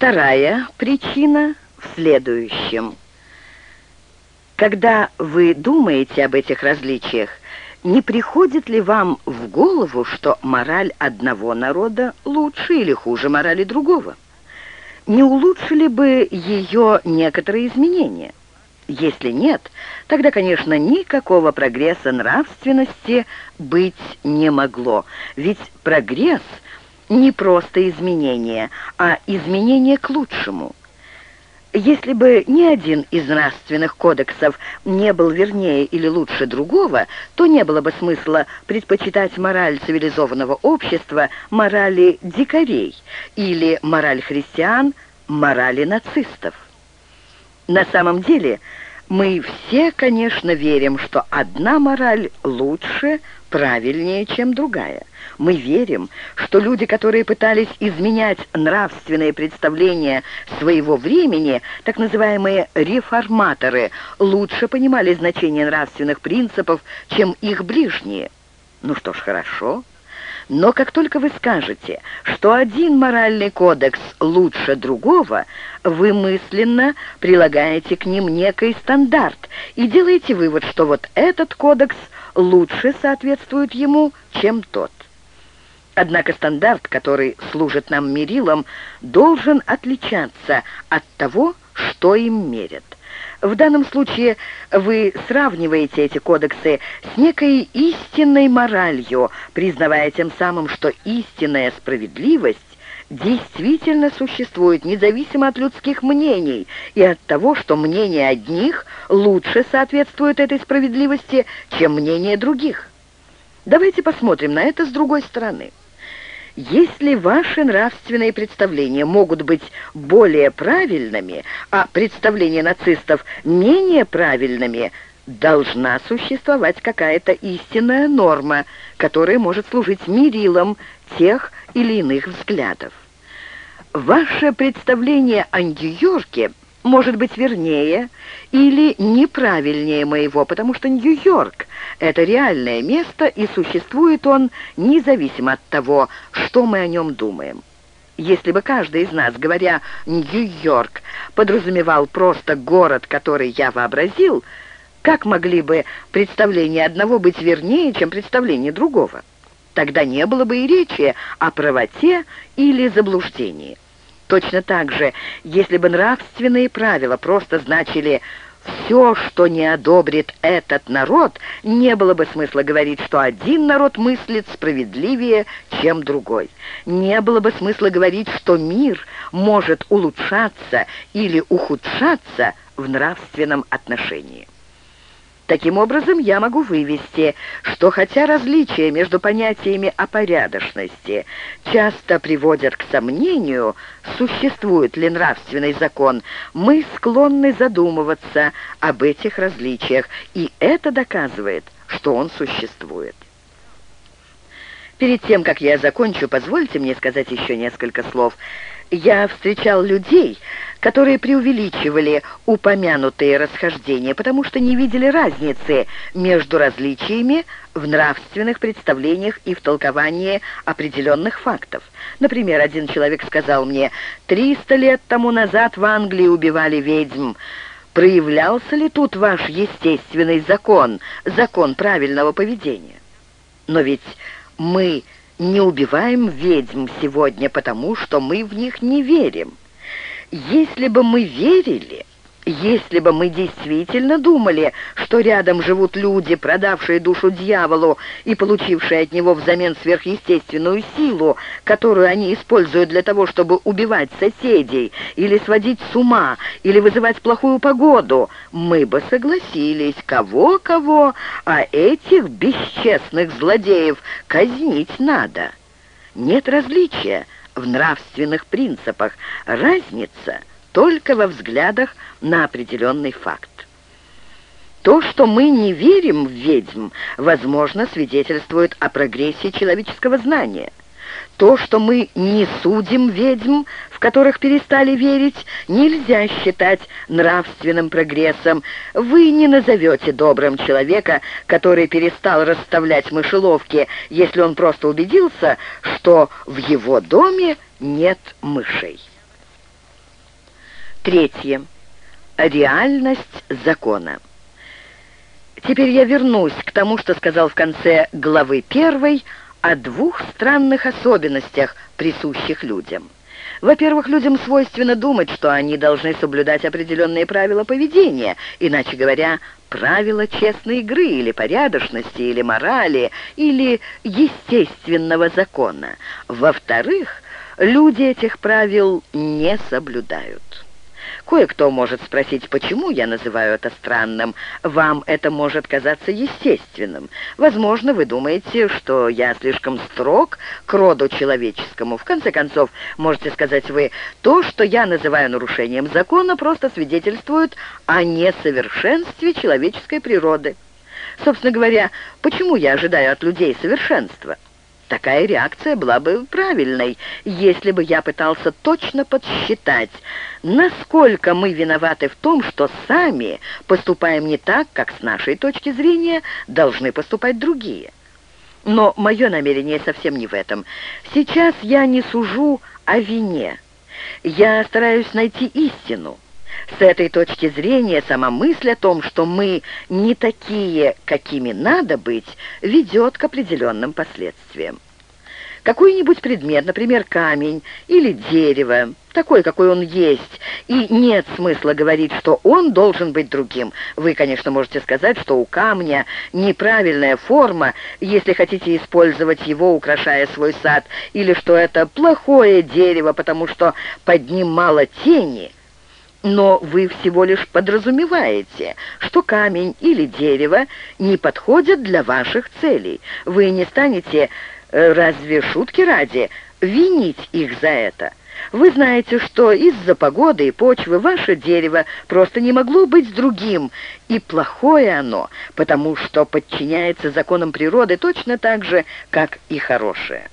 Вторая причина в следующем. Когда вы думаете об этих различиях, не приходит ли вам в голову, что мораль одного народа лучше или хуже морали другого? Не улучшили бы ее некоторые изменения? Если нет, тогда, конечно, никакого прогресса нравственности быть не могло. Ведь прогресс не просто изменение, а изменение к лучшему. Если бы ни один из нравственных кодексов не был вернее или лучше другого, то не было бы смысла предпочитать мораль цивилизованного общества морали дикарей или мораль христиан морали нацистов. На самом деле мы все, конечно, верим, что одна мораль лучше, правильнее, чем другая. Мы верим, что люди, которые пытались изменять нравственные представления своего времени, так называемые реформаторы, лучше понимали значение нравственных принципов, чем их ближние. Ну что ж, хорошо. Но как только вы скажете, что один моральный кодекс лучше другого, вы мысленно прилагаете к ним некий стандарт и делаете вывод, что вот этот кодекс лучше соответствует ему, чем тот. Однако стандарт, который служит нам мерилом, должен отличаться от того, что им мерят. В данном случае вы сравниваете эти кодексы с некой истинной моралью, признавая тем самым, что истинная справедливость действительно существует независимо от людских мнений и от того, что мнение одних лучше соответствует этой справедливости, чем мнение других. Давайте посмотрим на это с другой стороны. Если ваши нравственные представления могут быть более правильными, а представления нацистов менее правильными, должна существовать какая-то истинная норма, которая может служить мерилом тех или иных взглядов. Ваше представление о Нью-Йорке может быть вернее или неправильнее моего, потому что Нью-Йорк — это реальное место, и существует он независимо от того, что мы о нем думаем. Если бы каждый из нас, говоря «Нью-Йорк», подразумевал просто город, который я вообразил, как могли бы представления одного быть вернее, чем представления другого? Тогда не было бы и речи о правоте или заблуждении. Точно так же, если бы нравственные правила просто значили «все, что не одобрит этот народ», не было бы смысла говорить, что один народ мыслит справедливее, чем другой. Не было бы смысла говорить, что мир может улучшаться или ухудшаться в нравственном отношении. Таким образом, я могу вывести, что хотя различия между понятиями о порядочности часто приводят к сомнению, существует ли нравственный закон, мы склонны задумываться об этих различиях, и это доказывает, что он существует. Перед тем, как я закончу, позвольте мне сказать еще несколько слов. Я встречал людей, которые преувеличивали упомянутые расхождения, потому что не видели разницы между различиями в нравственных представлениях и в толковании определенных фактов. Например, один человек сказал мне, «Триста лет тому назад в Англии убивали ведьм». Проявлялся ли тут ваш естественный закон, закон правильного поведения? Но ведь мы не убиваем ведьм сегодня, потому что мы в них не верим. Если бы мы верили, если бы мы действительно думали, что рядом живут люди, продавшие душу дьяволу и получившие от него взамен сверхъестественную силу, которую они используют для того, чтобы убивать соседей, или сводить с ума, или вызывать плохую погоду, мы бы согласились, кого-кого, а этих бесчестных злодеев казнить надо. Нет различия в нравственных принципах. Разница только во взглядах на определенный факт. То, что мы не верим в ведьм, возможно, свидетельствует о прогрессе человеческого знания. То, что мы не судим ведьм, в которых перестали верить, нельзя считать нравственным прогрессом. Вы не назовете добрым человека, который перестал расставлять мышеловки, если он просто убедился, что в его доме нет мышей. Третье. Реальность закона. Теперь я вернусь к тому, что сказал в конце главы первой о двух странных особенностях, присущих людям. Во-первых, людям свойственно думать, что они должны соблюдать определенные правила поведения, иначе говоря, правила честной игры или порядочности, или морали, или естественного закона. Во-вторых, люди этих правил не соблюдают. Кое-кто может спросить, почему я называю это странным. Вам это может казаться естественным. Возможно, вы думаете, что я слишком строг к роду человеческому. В конце концов, можете сказать вы, то, что я называю нарушением закона, просто свидетельствует о несовершенстве человеческой природы. Собственно говоря, почему я ожидаю от людей совершенства? Такая реакция была бы правильной, если бы я пытался точно подсчитать, насколько мы виноваты в том, что сами поступаем не так, как с нашей точки зрения должны поступать другие. Но мое намерение совсем не в этом. Сейчас я не сужу о вине. Я стараюсь найти истину. С этой точки зрения сама мысль о том, что мы не такие, какими надо быть, ведет к определенным последствиям. Какой-нибудь предмет, например, камень или дерево, такой, какой он есть, и нет смысла говорить, что он должен быть другим. Вы, конечно, можете сказать, что у камня неправильная форма, если хотите использовать его, украшая свой сад, или что это плохое дерево, потому что под ним мало тени. Но вы всего лишь подразумеваете, что камень или дерево не подходят для ваших целей. Вы не станете Э, разве шутки ради винить их за это? Вы знаете, что из-за погоды и почвы ваше дерево просто не могло быть другим, и плохое оно, потому что подчиняется законам природы точно так же, как и хорошее.